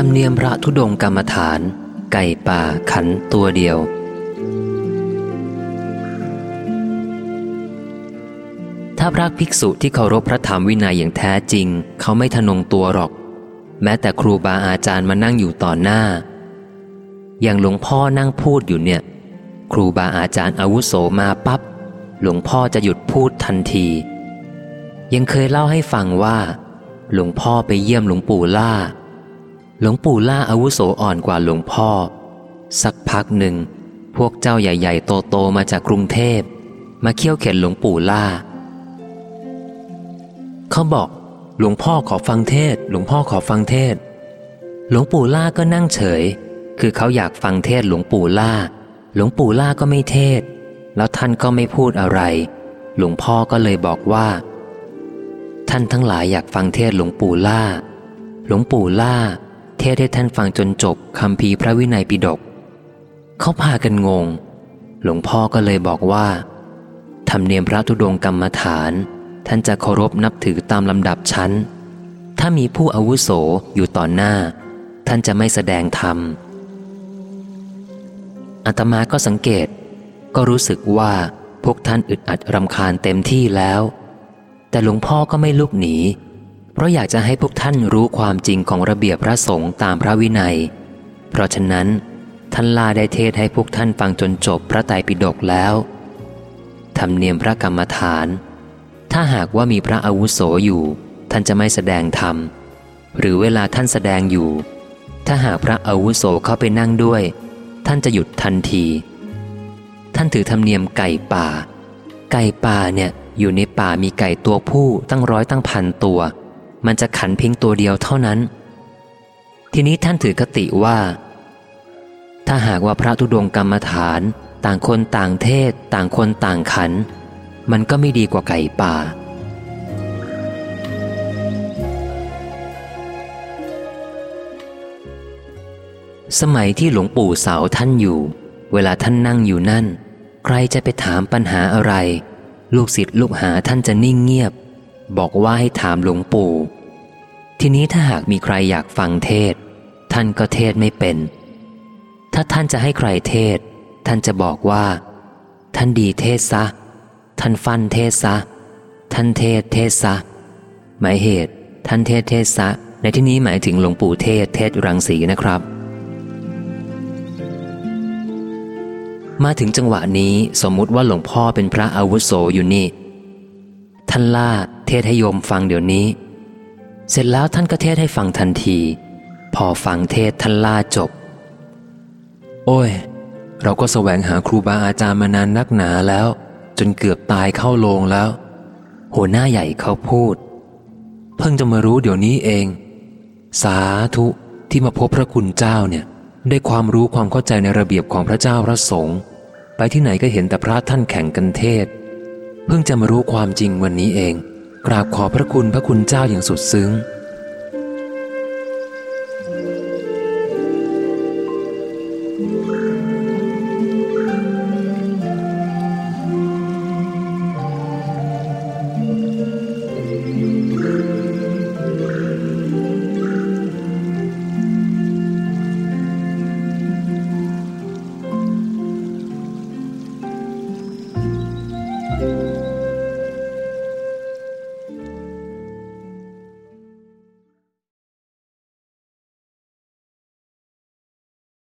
รมเนียมพระธุดงกรรมฐาน ไก่ป่าขันตัวเดียว ถ้าพระภิกษุที่เคารพพระธรรมวินัยอย่างแท้จริง เขาไม่ทนงตัวหรอก แม้แต่ครูบาอาจารย์มานั่งอยู่ต่อหน้า อย่างหลวงพ่อนั่งพูดอยู่เนี่ย ครูบาอาจารย์อาวุโสมาปับ๊บหลวงพ่อจะหยุดพูดทันที ยังเคยเล่าให้ฟังว่า หลวงพ่อไปเยี่ยมหลวงปู่ล่า หลวงปู่ล่าอาวุโสอ่อนกว่าหลวงพ่อ สักพักหนึ่ง พวกเจ้าใหญ่ ๆ โต ๆ มาจากกรุงเทพ มาเคี่ยวเข็นหลวงปู่ล่า เขาบอก หลวงพ่อขอฟังเทศ หลวงพ่อขอฟังเทศ หลวงปู่ล่าก็นั่งเฉย คือเขาอยากฟังเทศหลวงปู่ล่า หลวงปู่ล่าก็ไม่เทศ แล้วท่านก็ไม่พูดอะไร หลวงพ่อก็เลยบอกว่า ท่านทั้งหลายอยากฟังเทศหลวงปู่ล่า หลวงปู่ล่า เทศให้ท่านฟังจนจบคำพีพระวินัยปิฎกเขาพากันงง หลวงพ่อก็เลยบอกว่าธรรมเนียมพระธุดงกรรมฐาน ท่านจะเคารพนับถือตามลำดับชั้น ถ้ามีผู้อาวุโสอยู่ต่อหน้า ท่านจะไม่แสดงธรรมอาตมาก็สังเกต ก็รู้สึกว่าพวกท่านอึดอัดรำคาญเต็มที่แล้ว แต่หลวงพ่อก็ไม่ลุกหนี ราะอยากจะให้พวกท่านรู้ความจริงของระเบียบพระสงฆ์ตามพระวินัย เพราะฉะนั้น ท่านลาได้เทศให้พวกท่านฟังจนจบพระไตรปิฎกแล้วธรรมเนียมพระกรรมฐาน ถ้าหากว่ามีพระอาวุโสอยู่ ท่านจะไม่แสดงธรรม หรือเวลาท่านแสดงอยู่ ถ้าหากพระอาวุโสเข้าไปนั่งด้วย ท่านจะหยุดทันที ท่านถือธรรมเนียมไก่ป่า ไก่ป่าเนี่ยอยู่ในป่ามีไก่ตัวผู้ตั้งร้อยตั้งพันตัว มันจะขันเพียงตัวเดียวเท่านั้น ทีนี้ท่านถือกติว่า ถ้าหากว่าพระธุดงกรรมฐาน ต่างคนต่างเทศ ต่างคนต่างขัน มันก็ไม่ดีกว่าไก่ป่า สมัยที่หลวงปู่เสาท่านอยู่ เวลาท่านนั่งอยู่นั่น ใครจะไปถามปัญหาอะไร ลูกศิษย์ลูกหาท่านจะนิ่งเงียบ บอกว่าให้ถามหลวงปู่ ทีนี้ถ้าหากมีใครอยากฟังเทศ ท่านก็เทศไม่เป็น ถ้าท่านจะให้ใครเทศ ท่านจะบอกว่า ท่านดีเทศซะ ท่านฟันเทศซะ ท่านเทศเทศซะ หมายเหตุ ท่านเทศเทศซะ ในที่นี้หมายถึงหลวงปู่เทศเทศรังสีนะครับ มาถึงจังหวะนี้สมมุติว่าหลวงพ่อเป็นพระอาวุโสอยู่นี่ ท่านล่าเทศให้โยมฟังเดี๋ยวนี้ เสร็จแล้วท่านก็เทศให้ฟังทันที พอฟังเทศท่านล่าจบ โอ้ย เราก็แสวงหาครูบาอาจารย์มานานนักหนาแล้ว จนเกือบตายเข้าโลงแล้ว หัวหน้าใหญ่เขาพูด เพิ่งจะมารู้เดี๋ยวนี้เอง สาธุที่มาพบพระคุณเจ้าเนี่ย ได้ความรู้ความเข้าใจในระเบียบของพระเจ้าพระสงฆ์ไปที่ไหนก็เห็นแต่พระท่านแข่งกันเทศ พิ่งจะมารู้ความจริงวันนี้เอง กราบขอพระคุณพระคุณเจ้าอย่างสุดซึ้ง